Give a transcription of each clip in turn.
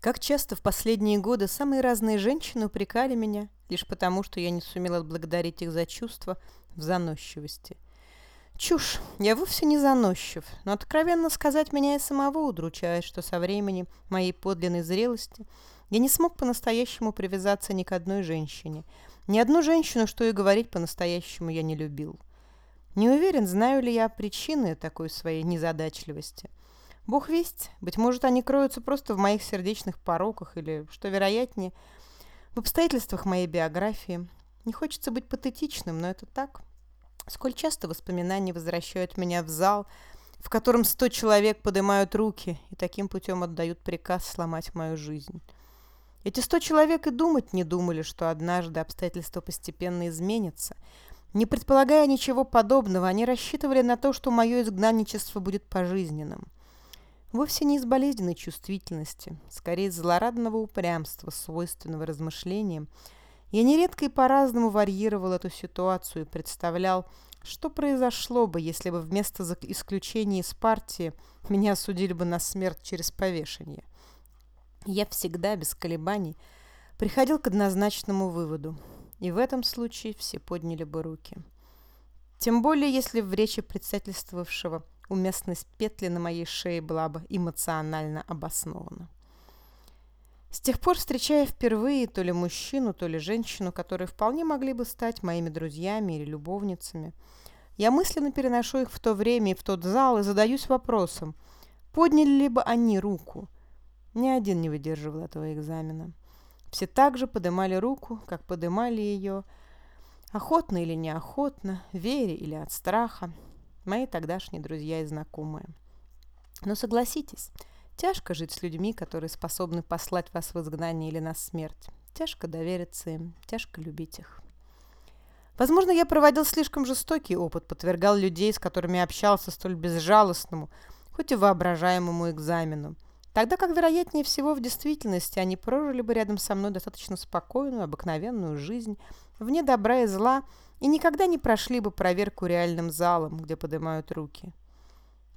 Как часто в последние годы самые разные женщины упрекали меня, лишь потому, что я не сумела отблагодарить их за чувства в заносчивости. Чушь, я вовсе не заносчив, но откровенно сказать меня и самого удручает, что со временем моей подлинной зрелости я не смог по-настоящему привязаться ни к одной женщине. Ни одну женщину, что и говорить по-настоящему, я не любил. Не уверен, знаю ли я причины такой своей незадачливости. Бог весть, быть может, они кроются просто в моих сердечных пороках или, что вероятнее, в обстоятельствах моей биографии. Не хочется быть патетичным, но это так. Сколь часто воспоминания возвращают меня в зал, в котором сто человек поднимают руки и таким путем отдают приказ сломать мою жизнь. Эти сто человек и думать не думали, что однажды обстоятельства постепенно изменятся – не предполагая ничего подобного, они рассчитывали на то, что мое изгнанничество будет пожизненным. Вовсе не из болезненной чувствительности, скорее из злорадного упрямства, свойственного размышлениям. Я нередко и по-разному варьировал эту ситуацию и представлял, что произошло бы, если бы вместо исключения из партии меня осудили бы на смерть через повешение. Я всегда, без колебаний, приходил к однозначному выводу – и в этом случае все подняли бы руки. Тем более, если в речи председательствовавшего уместность петли на моей шее была бы эмоционально обоснована. С тех пор, встречая впервые то ли мужчину, то ли женщину, которые вполне могли бы стать моими друзьями или любовницами, я мысленно переношу их в то время и в тот зал и задаюсь вопросом, подняли ли бы они руку. Ни один не выдерживал этого экзамена. Все так же подымали руку, как подымали ее, охотно или неохотно, вере или от страха, мои тогдашние друзья и знакомые. Но согласитесь, тяжко жить с людьми, которые способны послать вас в изгнание или на смерть. Тяжко довериться им, тяжко любить их. Возможно, я проводил слишком жестокий опыт, подвергал людей, с которыми общался столь безжалостному, хоть и воображаемому экзамену – Тогда как, вероятнее всего, в действительности они прожили бы рядом со мной достаточно спокойную, обыкновенную жизнь, вне добра и зла, и никогда не прошли бы проверку реальным залом, где поднимают руки.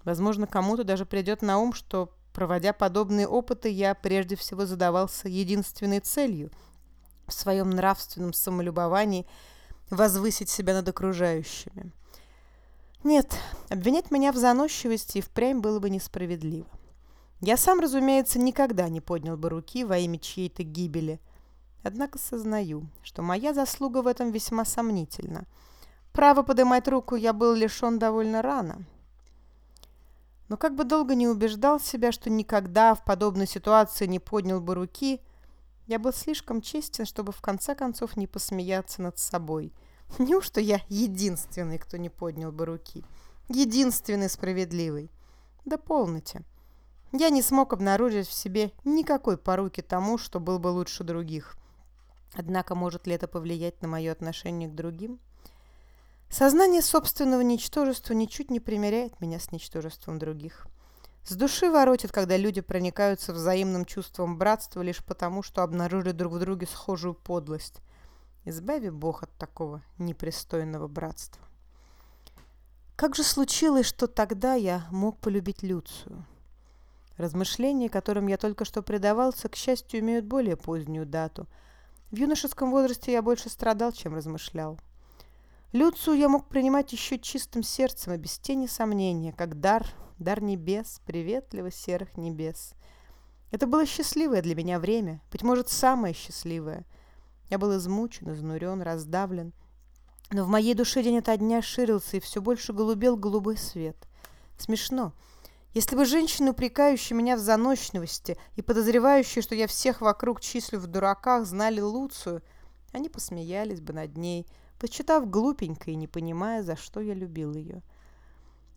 Возможно, кому-то даже придет на ум, что, проводя подобные опыты, я прежде всего задавался единственной целью в своем нравственном самолюбовании возвысить себя над окружающими. Нет, обвинять меня в заносчивости и впрямь было бы несправедливо. Я сам, разумеется, никогда не поднял бы руки во имя чьей-то гибели. Однако сознаю, что моя заслуга в этом весьма сомнительна. Право поднимать руку я был лишен довольно рано. Но как бы долго не убеждал себя, что никогда в подобной ситуации не поднял бы руки, я был слишком честен, чтобы в конце концов не посмеяться над собой. Неужто я единственный, кто не поднял бы руки? Единственный справедливый? Да полноте. Я не смог обнаружить в себе никакой поруки тому, что был бы лучше других. Однако может ли это повлиять на мое отношение к другим? Сознание собственного ничтожества ничуть не примеряет меня с ничтожеством других. С души воротит, когда люди проникаются взаимным чувством братства лишь потому, что обнаружили друг в друге схожую подлость. Избави Бог от такого непристойного братства. Как же случилось, что тогда я мог полюбить Люцию? Размышления, которым я только что предавался, к счастью, имеют более позднюю дату. В юношеском возрасте я больше страдал, чем размышлял. Люцию я мог принимать еще чистым сердцем и без тени сомнения, как дар, дар небес, приветливо серых небес. Это было счастливое для меня время, быть может, самое счастливое. Я был измучен, изнурен, раздавлен. Но в моей душе день ото дня ширился и все больше голубел голубой свет. Смешно. Если бы женщины, упрекающие меня в заносчивости и подозревающие, что я всех вокруг числю в дураках, знали Луцию, они посмеялись бы над ней, посчитав глупенькой и не понимая, за что я любил ее.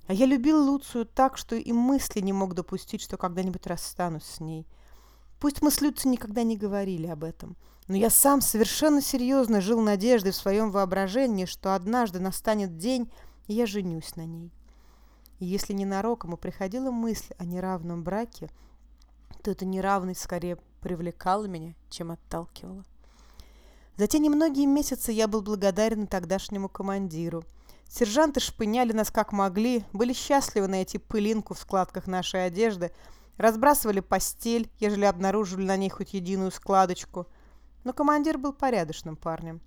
А я любил Луцию так, что и мысли не мог допустить, что когда-нибудь расстанусь с ней. Пусть мы с Люцией никогда не говорили об этом, но я сам совершенно серьезно жил надеждой в своем воображении, что однажды настанет день, и я женюсь на ней. И если ненароком и приходила мысль о неравном браке, то эта неравность скорее привлекала меня, чем отталкивала. За те немногие месяцы я был благодарен тогдашнему командиру. Сержанты шпыняли нас как могли, были счастливы найти пылинку в складках нашей одежды, разбрасывали постель, ежели обнаружили на ней хоть единую складочку. Но командир был порядочным парнем.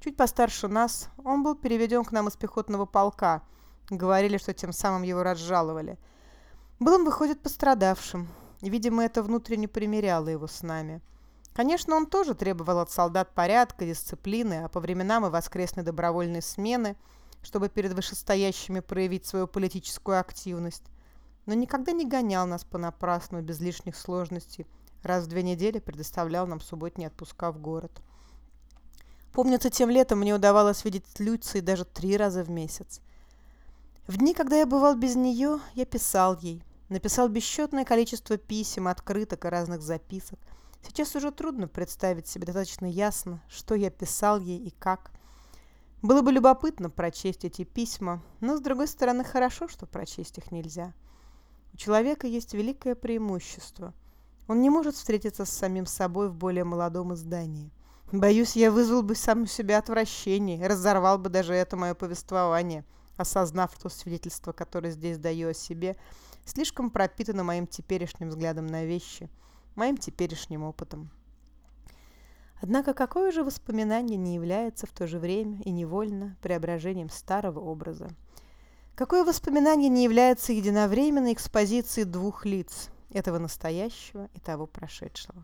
Чуть постарше нас, он был переведен к нам из пехотного полка. Говорили, что тем самым его разжаловали. Был он, выходит, пострадавшим. Видимо, это внутренне примеряло его с нами. Конечно, он тоже требовал от солдат порядка, дисциплины, а по временам и воскресной добровольной смены, чтобы перед вышестоящими проявить свою политическую активность. Но никогда не гонял нас понапрасну, без лишних сложностей. Раз в две недели предоставлял нам субботние отпуска в город. Помнится, тем летом мне удавалось видеть Люции даже три раза в месяц. В дни, когда я бывал без нее, я писал ей. Написал бесчетное количество писем, открыток и разных записок. Сейчас уже трудно представить себе достаточно ясно, что я писал ей и как. Было бы любопытно прочесть эти письма, но, с другой стороны, хорошо, что прочесть их нельзя. У человека есть великое преимущество. Он не может встретиться с самим собой в более молодом издании. Боюсь, я вызвал бы сам у себя отвращение, разорвал бы даже это мое повествование, осознав то свидетельство, которое здесь даю о себе, слишком пропитано моим теперешним взглядом на вещи, моим теперешним опытом. Однако какое же воспоминание не является в то же время и невольно преображением старого образа? Какое воспоминание не является единовременной экспозицией двух лиц, этого настоящего и того прошедшего?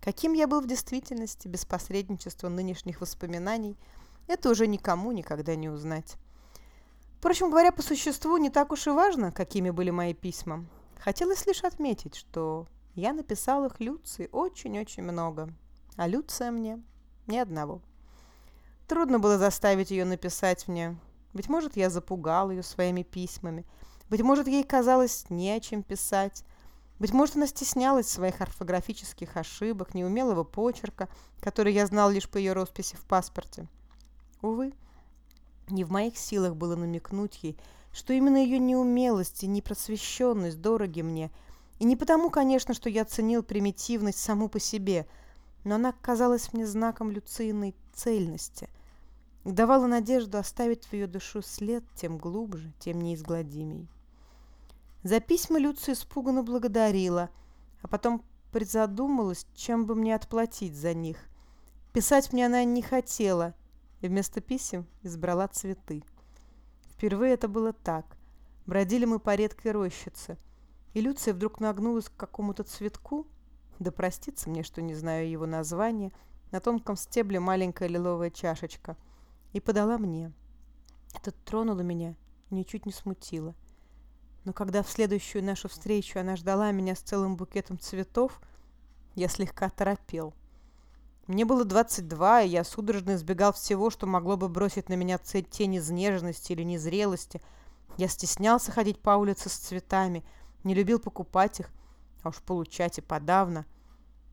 Каким я был в действительности без посредничества нынешних воспоминаний, это уже никому никогда не узнать. Впрочем, говоря по существу, не так уж и важно, какими были мои письма. Хотелось лишь отметить, что я написал их Люции очень-очень много, а Люция мне ни одного. Трудно было заставить ее написать мне. Быть может, я запугал ее своими письмами. Быть может, ей казалось не о чем писать. Быть может, она стеснялась своих орфографических ошибок, неумелого почерка, который я знал лишь по ее росписи в паспорте. Увы, не в моих силах было намекнуть ей, что именно ее неумелость и непросвещенность дороги мне, и не потому, конечно, что я ценил примитивность саму по себе, но она казалась мне знаком Люцииной цельности, давала надежду оставить в ее душу след тем глубже, тем неизгладимей. За письма Люция испуганно благодарила, а потом призадумалась, чем бы мне отплатить за них. Писать мне она не хотела, и вместо писем избрала цветы. Впервые это было так. Бродили мы по редкой рощице, и Люция вдруг нагнулась к какому-то цветку, да простится мне, что не знаю его названия, на тонком стебле маленькая лиловая чашечка, и подала мне. Это тронуло меня, ничуть не смутило. Но когда в следующую нашу встречу она ждала меня с целым букетом цветов, я слегка торопел. Мне было 22, и я судорожно избегал всего, что могло бы бросить на меня тень изнеженности или незрелости. Я стеснялся ходить по улице с цветами, не любил покупать их, а уж получать и подавно.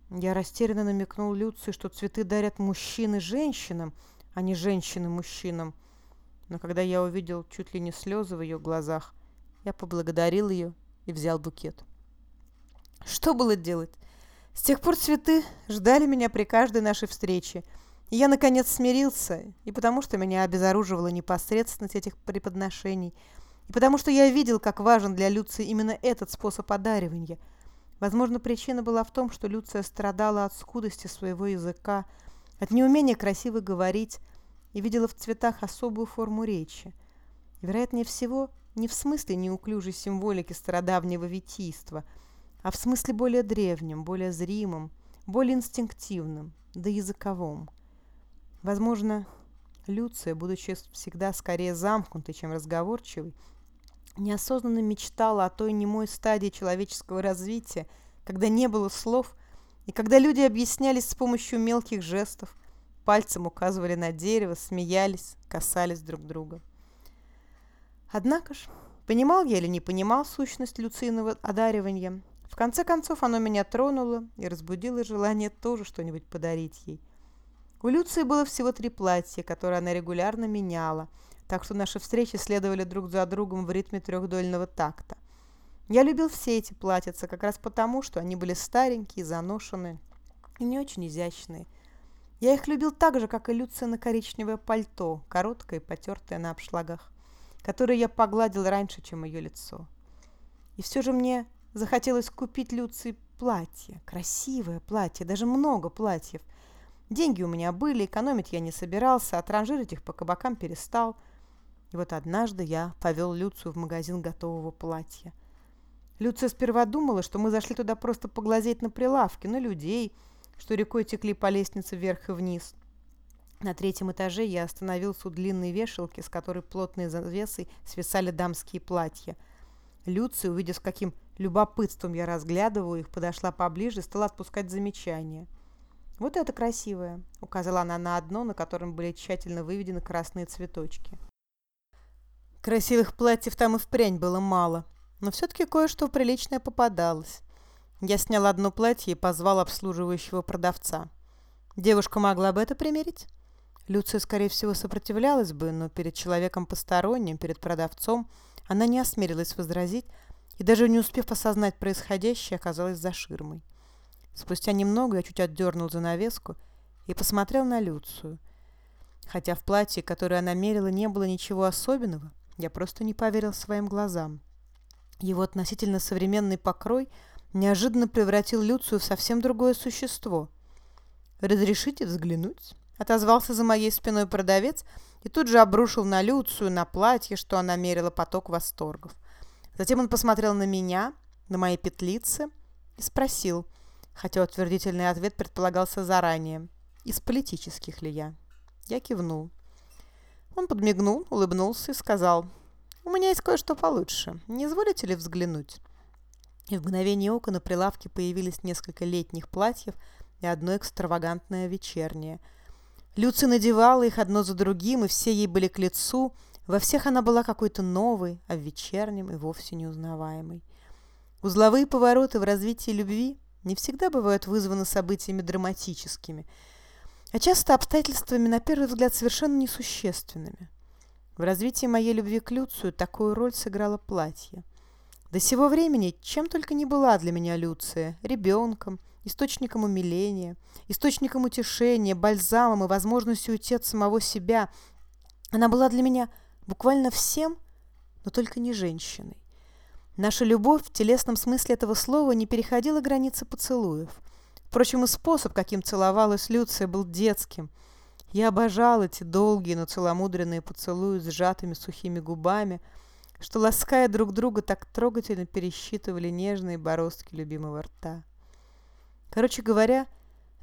Я растерянно намекнул Люции, что цветы дарят мужчины женщинам, а не женщины мужчинам. Но когда я увидел чуть ли не слезы в ее глазах, я поблагодарил ее и взял букет. Что было делать? С тех пор цветы ждали меня при каждой нашей встрече. И я, наконец, смирился, и потому что меня обезоруживала непосредственность этих преподношений, и потому что я видел, как важен для Люции именно этот способ одаривания. Возможно, причина была в том, что Люция страдала от скудости своего языка, от неумения красиво говорить и видела в цветах особую форму речи. Вероятнее всего, не в смысле неуклюжей символики стародавнего витийства, а в смысле более древнем, более зримом, более инстинктивном, да языковом. Возможно, Люция, будучи всегда скорее замкнутой, чем разговорчивой, неосознанно мечтала о той немой стадии человеческого развития, когда не было слов, и когда люди объяснялись с помощью мелких жестов, пальцем указывали на дерево, смеялись, касались друг друга. Однако ж, понимал я или не понимал сущность Люциного одаривания, конце концов оно меня тронуло и разбудило желание тоже что-нибудь подарить ей. У Люции было всего три платья, которые она регулярно меняла, так что наши встречи следовали друг за другом в ритме трехдольного такта. Я любил все эти платьица как раз потому, что они были старенькие, заношенные и не очень изящные. Я их любил так же, как и Люция на коричневое пальто, короткое и потертое на обшлагах которое я погладил раньше, чем ее лицо. И все же мне захотелось купить Люции платье, красивое платье, даже много платьев. Деньги у меня были, экономить я не собирался, а транжирить их по кабакам перестал. И вот однажды я повел Люцию в магазин готового платья. Люция сперва думала, что мы зашли туда просто поглазеть на прилавки, на людей, что рекой текли по лестнице вверх и вниз. На третьем этаже я остановился у длинной вешалки, с которой плотной завесой свисали дамские платья. Люция, увидев, с каким любопытством я разглядываю их, подошла поближе и стала отпускать замечания. «Вот это красивое!» — указала она на одно, на котором были тщательно выведены красные цветочки. Красивых платьев там и впрямь было мало, но все-таки кое-что приличное попадалось. Я снял одно платье и позвал обслуживающего продавца. Девушка могла бы это примерить? Люция, скорее всего, сопротивлялась бы, но перед человеком посторонним, перед продавцом, она не осмелилась возразить и, даже не успев осознать происходящее, оказалась за ширмой. Спустя немного я чуть отдернул занавеску и посмотрел на Люцию. Хотя в платье, которое она мерила, не было ничего особенного, я просто не поверил своим глазам. Его относительно современный покрой неожиданно превратил Люцию в совсем другое существо. «Разрешите взглянуть?» Отозвался за моей спиной продавец и тут же обрушил на Люцию, на платье, что она мерила поток восторгов. Затем он посмотрел на меня, на мои петлицы и спросил, хотя утвердительный ответ предполагался заранее, из политических ли я. Я кивнул. Он подмигнул, улыбнулся и сказал, «У меня есть кое-что получше. Не изволите ли взглянуть?» И в мгновение ока на прилавке появились несколько летних платьев и одно экстравагантное вечернее – Люци надевала их одно за другим, и все ей были к лицу. Во всех она была какой-то новой, а в вечернем и вовсе неузнаваемой. Узловые повороты в развитии любви не всегда бывают вызваны событиями драматическими, а часто обстоятельствами, на первый взгляд, совершенно несущественными. В развитии моей любви к Люцию такую роль сыграло платье. До сего времени чем только не была для меня Люция – ребенком, источником умиления, источником утешения, бальзамом и возможностью уйти от самого себя. Она была для меня буквально всем, но только не женщиной. Наша любовь в телесном смысле этого слова не переходила границы поцелуев. Впрочем, и способ, каким целовалась Люция, был детским. Я обожал эти долгие, но целомудренные поцелуи с сжатыми сухими губами, что, лаская друг друга, так трогательно пересчитывали нежные бороздки любимого рта. Короче говоря,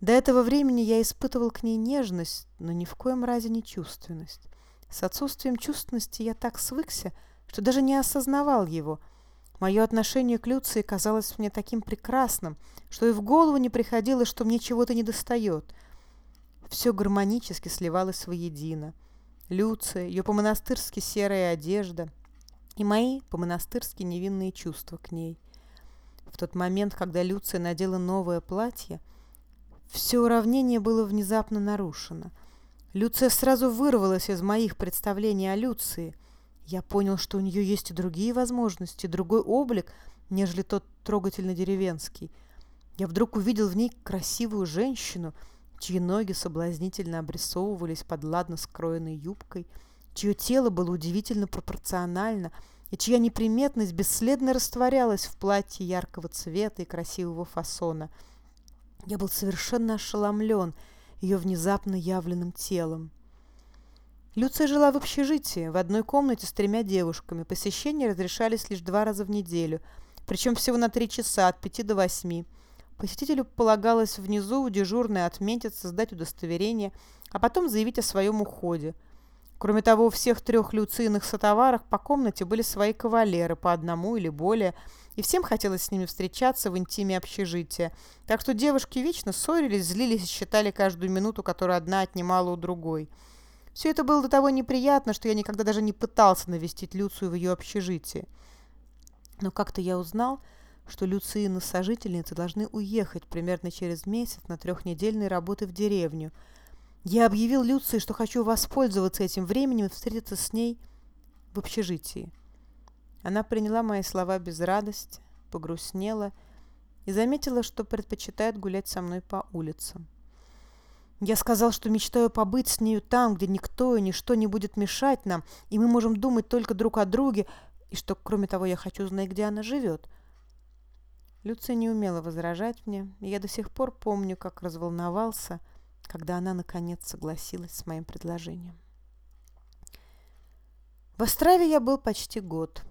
до этого времени я испытывал к ней нежность, но ни в коем разе не чувственность. С отсутствием чувственности я так свыкся, что даже не осознавал его. Мое отношение к Люции казалось мне таким прекрасным, что и в голову не приходило, что мне чего-то недостает. Все гармонически сливалось воедино. Люция, ее по-монастырски серая одежда и мои по-монастырски невинные чувства к ней. В тот момент, когда Люция надела новое платье, все уравнение было внезапно нарушено. Люция сразу вырвалась из моих представлений о Люции. Я понял, что у нее есть и другие возможности, другой облик, нежели тот трогательно деревенский. Я вдруг увидел в ней красивую женщину, чьи ноги соблазнительно обрисовывались под ладно скроенной юбкой, чье тело было удивительно пропорционально – и чья неприметность бесследно растворялась в платье яркого цвета и красивого фасона. Я был совершенно ошеломлен ее внезапно явленным телом. Люция жила в общежитии, в одной комнате с тремя девушками. Посещения разрешались лишь два раза в неделю, причем всего на три часа, от пяти до восьми. Посетителю полагалось внизу у дежурной отметиться, сдать удостоверение, а потом заявить о своем уходе – Кроме того, у всех трех люцийных сотоварах по комнате были свои кавалеры, по одному или более, и всем хотелось с ними встречаться в интиме общежития. Так что девушки вечно ссорились, злились и считали каждую минуту, которую одна отнимала у другой. Все это было до того неприятно, что я никогда даже не пытался навестить Люцию в ее общежитии. Но как-то я узнал, что Люциины-сожительницы должны уехать примерно через месяц на трехнедельной работы в деревню – я объявил Люции, что хочу воспользоваться этим временем и встретиться с ней в общежитии. Она приняла мои слова без радости, погрустнела и заметила, что предпочитает гулять со мной по улицам. Я сказал, что мечтаю побыть с нею там, где никто и ничто не будет мешать нам, и мы можем думать только друг о друге, и что, кроме того, я хочу знать, где она живет. Люция не умела возражать мне, и я до сих пор помню, как разволновался, когда она, наконец, согласилась с моим предложением. В Острове я был почти год.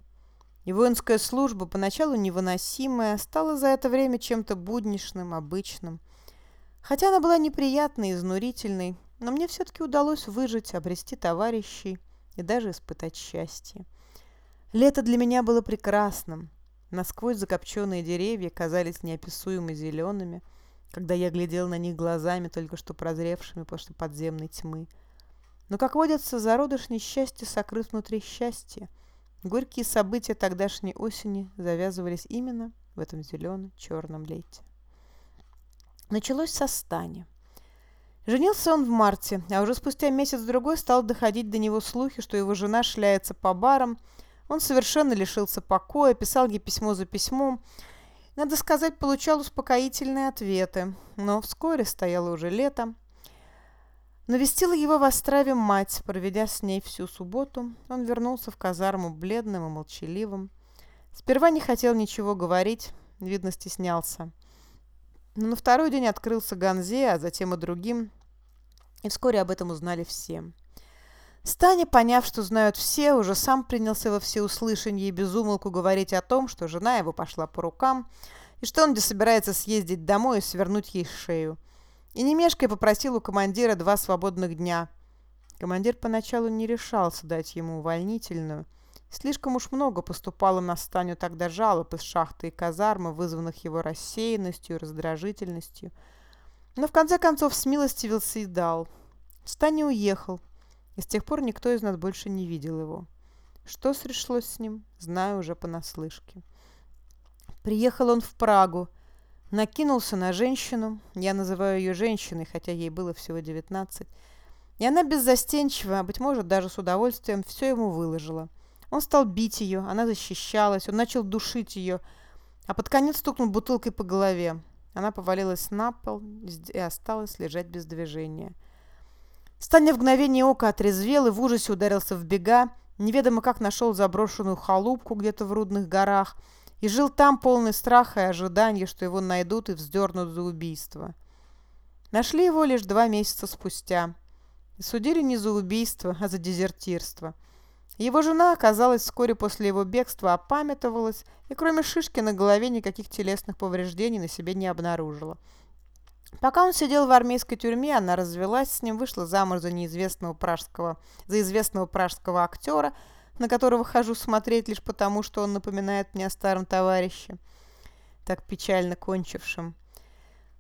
И воинская служба, поначалу невыносимая, стала за это время чем-то будничным, обычным. Хотя она была неприятной изнурительной, но мне все-таки удалось выжить, обрести товарищей и даже испытать счастье. Лето для меня было прекрасным. Насквозь закопченные деревья казались неописуемо зелеными, когда я глядел на них глазами, только что прозревшими после подземной тьмы. Но, как водится, зародыш несчастья сокрыт внутри счастья. Горькие события тогдашней осени завязывались именно в этом зелено-черном лете. Началось со Стани. Женился он в марте, а уже спустя месяц-другой стал доходить до него слухи, что его жена шляется по барам, он совершенно лишился покоя, писал ей письмо за письмом. Надо сказать, получал успокоительные ответы. Но вскоре стояло уже лето. Навестила его в Острове мать, проведя с ней всю субботу. Он вернулся в казарму бледным и молчаливым. Сперва не хотел ничего говорить, видно, стеснялся. Но на второй день открылся Ганзе, а затем и другим, и вскоре об этом узнали все. Станя, поняв, что знают все, уже сам принялся во всеуслышание и безумолку говорить о том, что жена его пошла по рукам, и что он где собирается съездить домой и свернуть ей шею. И немешкой попросил у командира два свободных дня. Командир поначалу не решался дать ему увольнительную. Слишком уж много поступало на Станю тогда жалоб из шахты и казармы, вызванных его рассеянностью и раздражительностью. Но в конце концов смилостивился и дал. Станя уехал, и с тех пор никто из нас больше не видел его. Что срешлось с ним, знаю уже понаслышке. Приехал он в Прагу, накинулся на женщину, я называю ее женщиной, хотя ей было всего девятнадцать, и она беззастенчиво, а быть может даже с удовольствием, все ему выложила. Он стал бить ее, она защищалась, он начал душить ее, а под конец стукнул бутылкой по голове. Она повалилась на пол и осталась лежать без движения. Станя в мгновение ока отрезвел и в ужасе ударился в бега, неведомо как нашел заброшенную халупку где-то в Рудных горах и жил там полный страха и ожидания, что его найдут и вздернут за убийство. Нашли его лишь два месяца спустя. И судили не за убийство, а за дезертирство. Его жена оказалась вскоре после его бегства опамятовалась и кроме шишки на голове никаких телесных повреждений на себе не обнаружила. Пока он сидел в армейской тюрьме, она развелась с ним, вышла замуж за неизвестного пражского, за известного пражского актера, на которого хожу смотреть лишь потому, что он напоминает мне о старом товарище, так печально кончившем.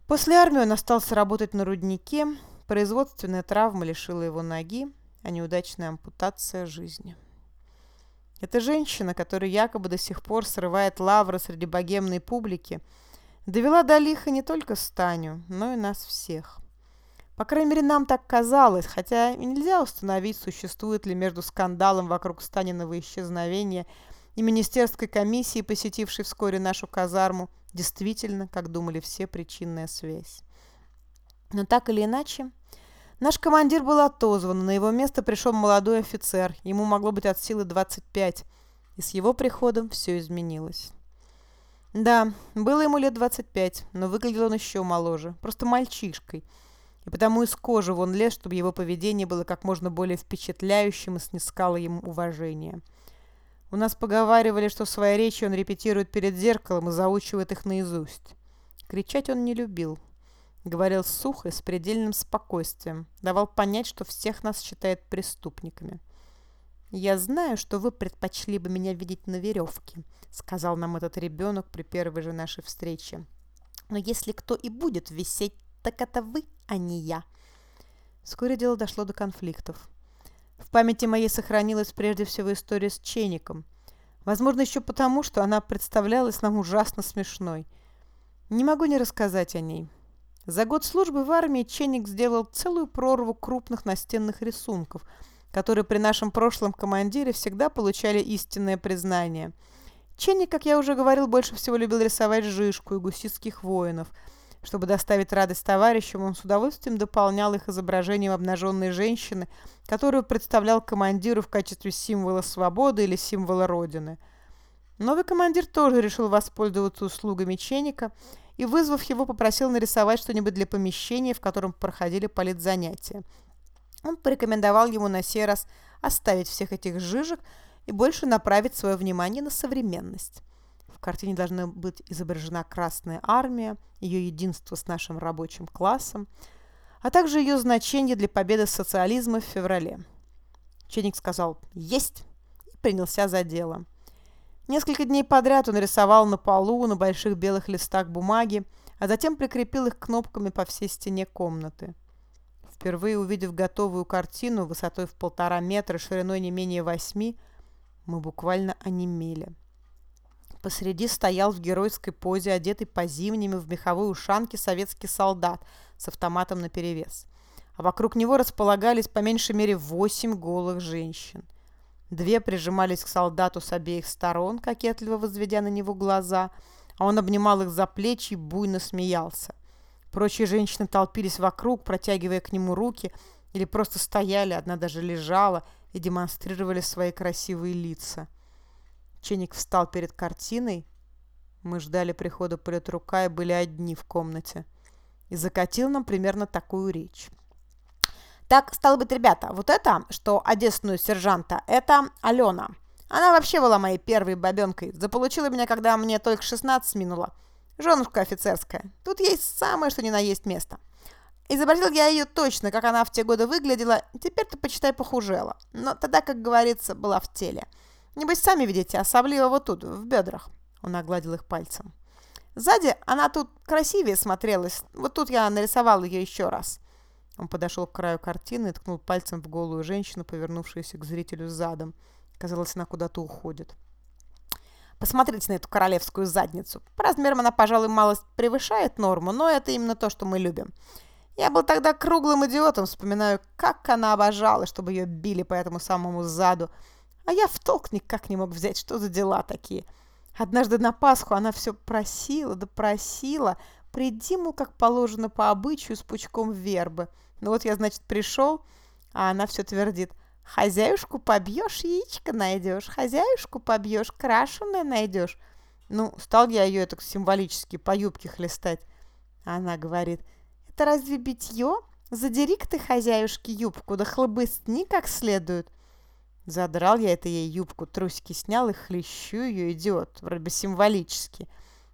После армии он остался работать на руднике, производственная травма лишила его ноги, а неудачная ампутация жизни. Эта женщина, которая якобы до сих пор срывает лавры среди богемной публики, довела до лиха не только Станю, но и нас всех. По крайней мере, нам так казалось, хотя нельзя установить, существует ли между скандалом вокруг Станиного исчезновения и министерской комиссии, посетившей вскоре нашу казарму, действительно, как думали все, причинная связь. Но так или иначе, наш командир был отозван, на его место пришел молодой офицер, ему могло быть от силы 25, и с его приходом все изменилось. Да, было ему лет 25, но выглядел он еще моложе, просто мальчишкой. И потому из кожи вон лез, чтобы его поведение было как можно более впечатляющим и снискало ему уважение. У нас поговаривали, что свои речи он репетирует перед зеркалом и заучивает их наизусть. Кричать он не любил. Говорил сухо и с предельным спокойствием. Давал понять, что всех нас считает преступниками. «Я знаю, что вы предпочли бы меня видеть на веревке», сказал нам этот ребенок при первой же нашей встрече. «Но если кто и будет висеть, так это вы, а не я». Вскоре дело дошло до конфликтов. В памяти моей сохранилась прежде всего история с Чеником. Возможно, еще потому, что она представлялась нам ужасно смешной. Не могу не рассказать о ней. За год службы в армии Ченик сделал целую прорву крупных настенных рисунков – которые при нашем прошлом командире всегда получали истинное признание. Ченни, как я уже говорил, больше всего любил рисовать жишку и гусистских воинов. Чтобы доставить радость товарищам, он с удовольствием дополнял их изображением обнаженной женщины, которую представлял командиру в качестве символа свободы или символа Родины. Новый командир тоже решил воспользоваться услугами Ченика и, вызвав его, попросил нарисовать что-нибудь для помещения, в котором проходили политзанятия. Он порекомендовал ему на сей раз оставить всех этих жижек и больше направить свое внимание на современность. В картине должна быть изображена Красная Армия, ее единство с нашим рабочим классом, а также ее значение для победы социализма в феврале. Ченик сказал «Есть!» и принялся за дело. Несколько дней подряд он рисовал на полу, на больших белых листах бумаги, а затем прикрепил их кнопками по всей стене комнаты. Впервые увидев готовую картину высотой в полтора метра, шириной не менее восьми, мы буквально онемели. Посреди стоял в геройской позе, одетый по-зимнему в меховой ушанке советский солдат с автоматом наперевес. А вокруг него располагались по меньшей мере восемь голых женщин. Две прижимались к солдату с обеих сторон, кокетливо возведя на него глаза, а он обнимал их за плечи и буйно смеялся. Прочие женщины толпились вокруг, протягивая к нему руки, или просто стояли, одна даже лежала, и демонстрировали свои красивые лица. Ченик встал перед картиной. Мы ждали прихода политрука и были одни в комнате. И закатил нам примерно такую речь. Так, стало быть, ребята, вот это, что одесную сержанта, это Алена. Она вообще была моей первой бабенкой. Заполучила меня, когда мне только 16 минуло. Женушка офицерская. Тут есть самое, что ни на есть место. Изобразил я ее точно, как она в те годы выглядела, теперь-то, почитай, похужела. Но тогда, как говорится, была в теле. Небось, сами видите, особливо вот тут, в бедрах. Он огладил их пальцем. Сзади она тут красивее смотрелась. Вот тут я нарисовал ее еще раз. Он подошел к краю картины и ткнул пальцем в голую женщину, повернувшуюся к зрителю задом. Казалось, она куда-то уходит. Посмотрите на эту королевскую задницу. По размерам она, пожалуй, малость превышает норму, но это именно то, что мы любим. Я был тогда круглым идиотом, вспоминаю, как она обожала, чтобы ее били по этому самому заду. А я в толк никак не мог взять, что за дела такие. Однажды на Пасху она все просила, да просила, приди, мол, как положено по обычаю, с пучком вербы. Ну вот я, значит, пришел, а она все твердит – Хозяюшку побьешь, яичко найдешь. Хозяюшку побьешь, крашеное найдешь. Ну, стал я ее так символически по юбке хлестать. Она говорит, это разве битье? Задери-ка ты хозяюшке юбку, да хлобыстни как следует. Задрал я это ей юбку, трусики снял и хлещу ее, идиот, вроде бы символически.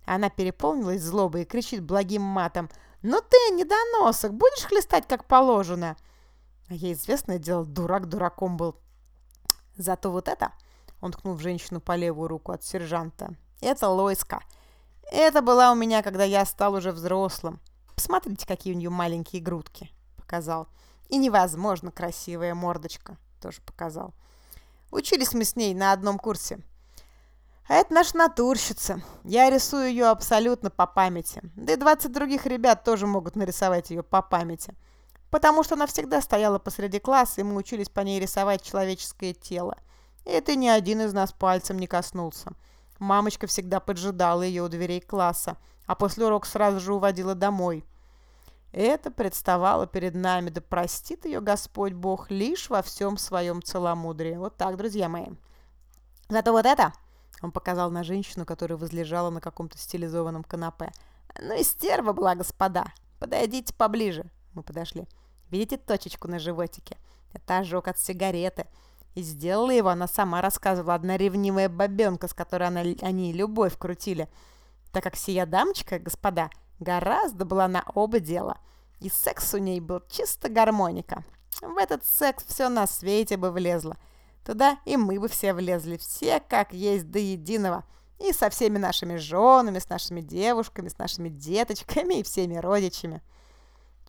Она переполнилась злобой и кричит благим матом, «Ну ты, недоносок, будешь хлестать как положено?» А ей известное дело, дурак дураком был. Зато вот это, он ткнул в женщину по левую руку от сержанта, это Лойска. Это была у меня, когда я стал уже взрослым. Посмотрите, какие у нее маленькие грудки, показал. И невозможно красивая мордочка, тоже показал. Учились мы с ней на одном курсе. А это наша натурщица. Я рисую ее абсолютно по памяти. Да и 20 других ребят тоже могут нарисовать ее по памяти потому что она всегда стояла посреди класса, и мы учились по ней рисовать человеческое тело. И это ни один из нас пальцем не коснулся. Мамочка всегда поджидала ее у дверей класса, а после урока сразу же уводила домой. Это представало перед нами, да простит ее Господь Бог лишь во всем своем целомудрии. Вот так, друзья мои. Зато вот это, он показал на женщину, которая возлежала на каком-то стилизованном канапе. Ну и стерва была, господа. Подойдите поближе. Мы подошли. Видите точечку на животике? Это ожог от сигареты. И сделала его, она сама рассказывала, одна ревнивая бабенка, с которой она, они любовь крутили. Так как сия дамочка, господа, гораздо была на оба дела. И секс у ней был чисто гармоника. В этот секс все на свете бы влезло. Туда и мы бы все влезли, все как есть до единого. И со всеми нашими женами, с нашими девушками, с нашими деточками и всеми родичами.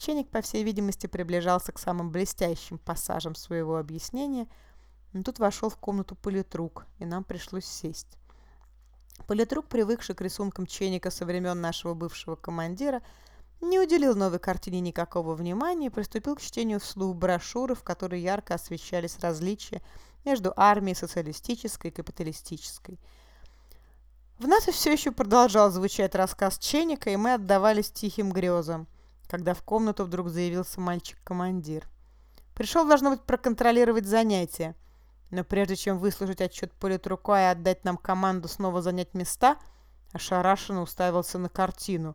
Ченик, по всей видимости, приближался к самым блестящим пассажам своего объяснения, но тут вошел в комнату политрук, и нам пришлось сесть. Политрук, привыкший к рисункам Ченика со времен нашего бывшего командира, не уделил новой картине никакого внимания и приступил к чтению вслух брошюры, в которой ярко освещались различия между армией социалистической и капиталистической. В нас все еще продолжал звучать рассказ Ченика, и мы отдавались тихим грезам когда в комнату вдруг заявился мальчик-командир. Пришел, должно быть, проконтролировать занятия. Но прежде чем выслушать отчет политрука и отдать нам команду снова занять места, ошарашенно уставился на картину.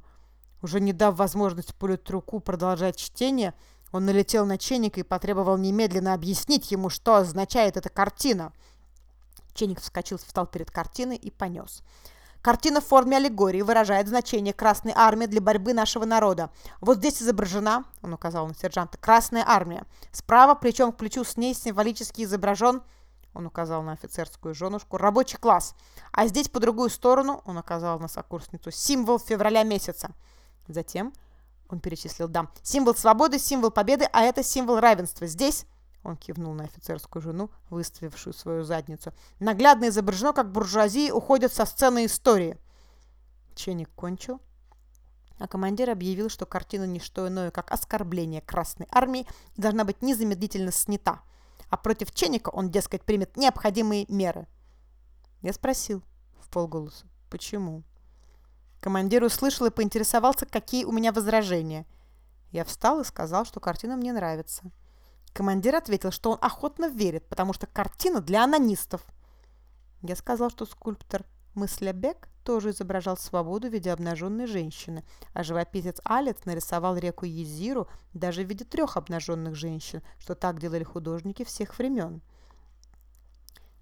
Уже не дав возможность политруку продолжать чтение, он налетел на Ченника и потребовал немедленно объяснить ему, что означает эта картина. Ченник вскочил, встал перед картиной и понес. Картина в форме аллегории выражает значение Красной Армии для борьбы нашего народа. Вот здесь изображена, он указал на сержанта, Красная Армия. Справа, плечом к плечу с ней, символически изображен, он указал на офицерскую женушку, рабочий класс. А здесь, по другую сторону, он указал на сокурсницу, символ февраля месяца. Затем он перечислил дам. Символ свободы, символ победы, а это символ равенства. Здесь, он кивнул на офицерскую жену, выставившую свою задницу, наглядно изображено, как буржуазии уходят со сцены истории. Ченик кончил, а командир объявил, что картина не что иное, как оскорбление Красной Армии и должна быть незамедлительно снята. А против Ченика он, дескать, примет необходимые меры. Я спросил в полголоса, почему? Командир услышал и поинтересовался, какие у меня возражения. Я встал и сказал, что картина мне нравится. Командир ответил, что он охотно верит, потому что картина для анонистов. Я сказал, что скульптор Мыслябек тоже изображал свободу в виде обнаженной женщины, а живописец Алец нарисовал реку Езиру даже в виде трех обнаженных женщин, что так делали художники всех времен.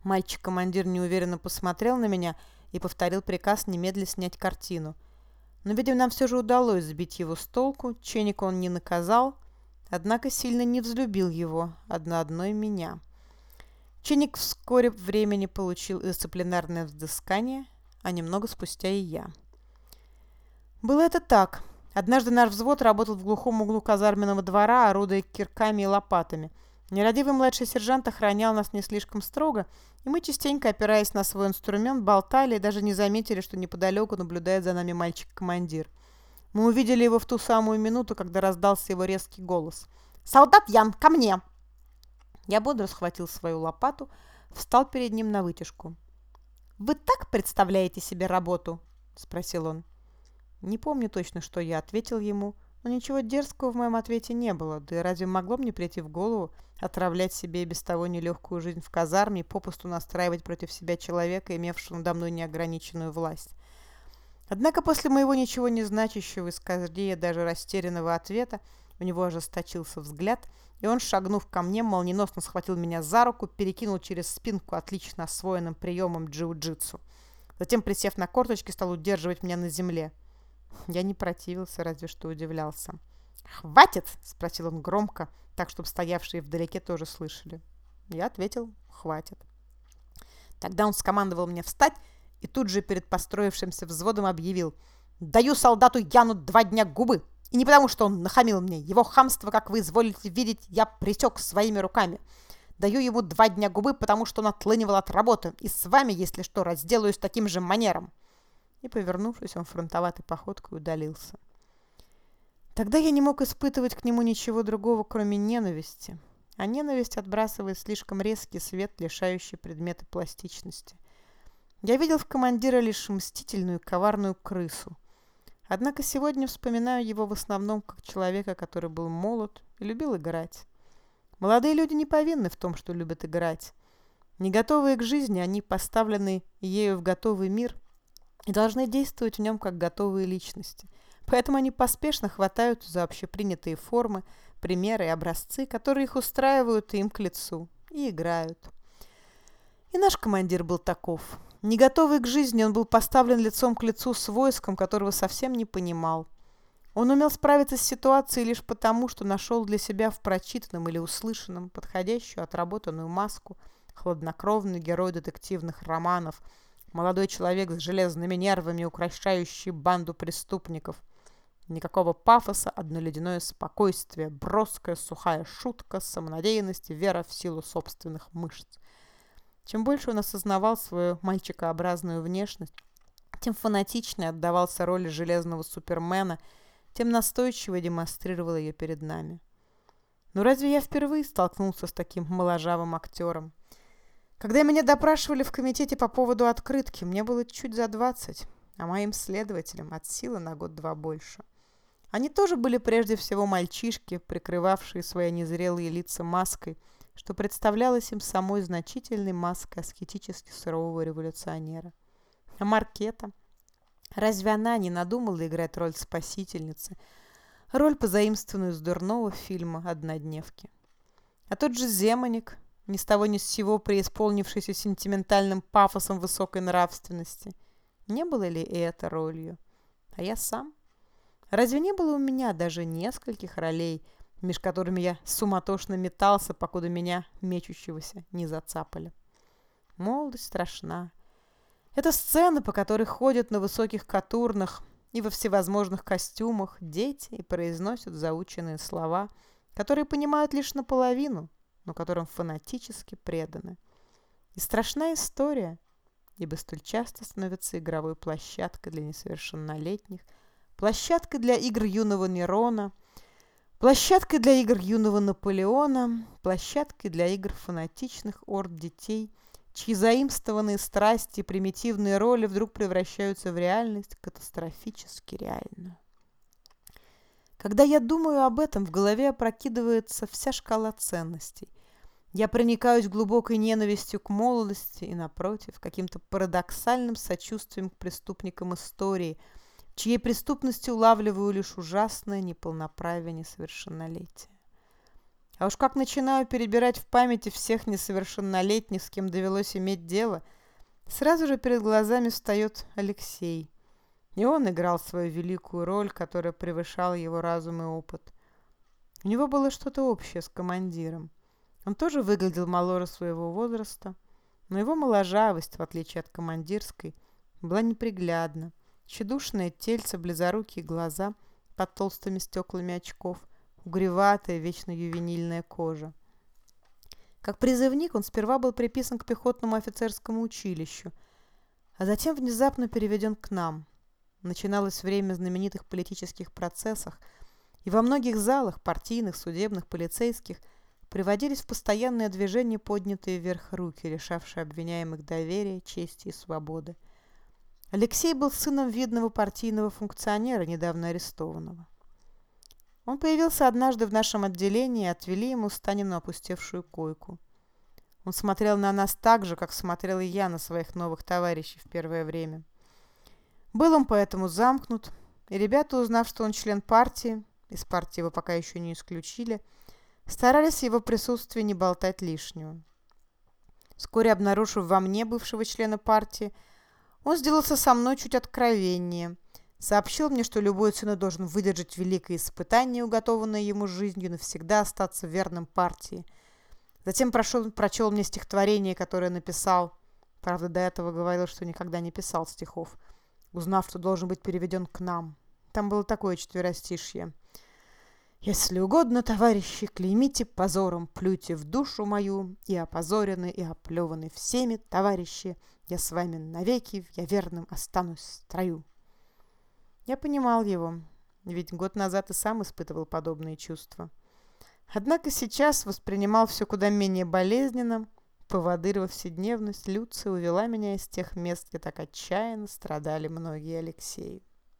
Мальчик-командир неуверенно посмотрел на меня и повторил приказ немедленно снять картину. Но, видимо, нам все же удалось сбить его с толку, Ченника он не наказал, однако сильно не взлюбил его, одно одной меня. Ченник вскоре времени получил дисциплинарное взыскание, а немного спустя и я. Было это так. Однажды наш взвод работал в глухом углу казарменного двора, орудуя кирками и лопатами – Нерадивый младший сержант охранял нас не слишком строго, и мы частенько, опираясь на свой инструмент, болтали и даже не заметили, что неподалеку наблюдает за нами мальчик-командир. Мы увидели его в ту самую минуту, когда раздался его резкий голос. «Солдат Ян, ко мне!» Я бодро схватил свою лопату, встал перед ним на вытяжку. «Вы так представляете себе работу?» – спросил он. Не помню точно, что я ответил ему, но ничего дерзкого в моем ответе не было, да и разве могло мне прийти в голову отравлять себе без того нелегкую жизнь в казарме и попусту настраивать против себя человека, имевшего надо мной неограниченную власть? Однако после моего ничего не значащего и скорее даже растерянного ответа у него ожесточился взгляд, и он, шагнув ко мне, молниеносно схватил меня за руку, перекинул через спинку отлично освоенным приемом джиу-джитсу. Затем, присев на корточки, стал удерживать меня на земле. Я не противился, разве что удивлялся. «Хватит!» – спросил он громко, так, чтобы стоявшие вдалеке тоже слышали. Я ответил «хватит». Тогда он скомандовал мне встать и тут же перед построившимся взводом объявил «Даю солдату Яну два дня губы!» И не потому, что он нахамил мне. Его хамство, как вы изволите видеть, я пресек своими руками. Даю ему два дня губы, потому что он отлынивал от работы. И с вами, если что, разделаюсь таким же манером и, повернувшись, он фронтоватой походкой удалился. Тогда я не мог испытывать к нему ничего другого, кроме ненависти. А ненависть отбрасывает слишком резкий свет, лишающий предметы пластичности. Я видел в командира лишь мстительную, коварную крысу. Однако сегодня вспоминаю его в основном как человека, который был молод и любил играть. Молодые люди не повинны в том, что любят играть. Не готовые к жизни, они поставлены ею в готовый мир и должны действовать в нем как готовые личности. Поэтому они поспешно хватают за общепринятые формы, примеры и образцы, которые их устраивают им к лицу, и играют. И наш командир был таков. Не готовый к жизни, он был поставлен лицом к лицу с войском, которого совсем не понимал. Он умел справиться с ситуацией лишь потому, что нашел для себя в прочитанном или услышанном подходящую отработанную маску, хладнокровный герой детективных романов – Молодой человек с железными нервами, укращающий банду преступников. Никакого пафоса, одно ледяное спокойствие, броская сухая шутка, самонадеянность вера в силу собственных мышц. Чем больше он осознавал свою мальчикообразную внешность, тем фанатичнее отдавался роли железного супермена, тем настойчиво демонстрировал ее перед нами. Но разве я впервые столкнулся с таким моложавым актером? Когда меня допрашивали в комитете по поводу открытки, мне было чуть за 20, а моим следователям от силы на год-два больше. Они тоже были прежде всего мальчишки, прикрывавшие свои незрелые лица маской, что представлялось им самой значительной маской аскетически сурового революционера. А Маркета? Разве она не надумала играть роль спасительницы, роль, позаимствованную из дурного фильма «Однодневки»? А тот же Земаник, ни с того ни с сего преисполнившийся сентиментальным пафосом высокой нравственности, не было ли и это ролью? А я сам? Разве не было у меня даже нескольких ролей, меж которыми я суматошно метался, покуда меня, мечущегося, не зацапали? Молодость страшна. Это сцена, по которой ходят на высоких катурнах и во всевозможных костюмах дети и произносят заученные слова, которые понимают лишь наполовину, но которым фанатически преданы. И страшная история, ибо столь часто становится игровой площадкой для несовершеннолетних, площадкой для игр юного Нерона, площадкой для игр юного Наполеона, площадкой для игр фанатичных орд детей, чьи заимствованные страсти и примитивные роли вдруг превращаются в реальность катастрофически реальную. Когда я думаю об этом, в голове опрокидывается вся шкала ценностей. Я проникаюсь глубокой ненавистью к молодости и, напротив, каким-то парадоксальным сочувствием к преступникам истории – чьей преступности улавливаю лишь ужасное неполноправие несовершеннолетия. А уж как начинаю перебирать в памяти всех несовершеннолетних, с кем довелось иметь дело, сразу же перед глазами встает Алексей. И он играл свою великую роль, которая превышала его разум и опыт. У него было что-то общее с командиром. Он тоже выглядел моложе своего возраста, но его моложавость, в отличие от командирской, была неприглядна. Тщедушное тельце, близорукие глаза под толстыми стеклами очков, угреватая, вечно ювенильная кожа. Как призывник он сперва был приписан к пехотному офицерскому училищу, а затем внезапно переведен к нам. Начиналось время знаменитых политических процессов, и во многих залах, партийных, судебных, полицейских, приводились в постоянное движение поднятые вверх руки, лишавшие обвиняемых доверия, чести и свободы. Алексей был сыном видного партийного функционера, недавно арестованного. Он появился однажды в нашем отделении и отвели ему Станину опустевшую койку. Он смотрел на нас так же, как смотрел и я на своих новых товарищей в первое время. Был он поэтому замкнут, и ребята, узнав, что он член партии, из партии его пока еще не исключили, старались в его присутствии не болтать лишнего. Вскоре обнаружив во мне бывшего члена партии, он сделался со мной чуть откровеннее. Сообщил мне, что любой ценой должен выдержать великое испытание, уготованное ему жизнью, навсегда остаться верным партии. Затем прошел, прочел мне стихотворение, которое написал. Правда, до этого говорил, что никогда не писал стихов. Узнав, что должен быть переведен к нам. Там было такое четверостишье. Если угодно, товарищи, клеймите позором, плюйте в душу мою, и опозорены, и оплеваны всеми, товарищи, я с вами навеки, я верным останусь в строю. Я понимал его, ведь год назад и сам испытывал подобные чувства. Однако сейчас воспринимал все куда менее болезненно. Поводырь во вседневность, Люция увела меня из тех мест, где так отчаянно страдали многие Алексеи.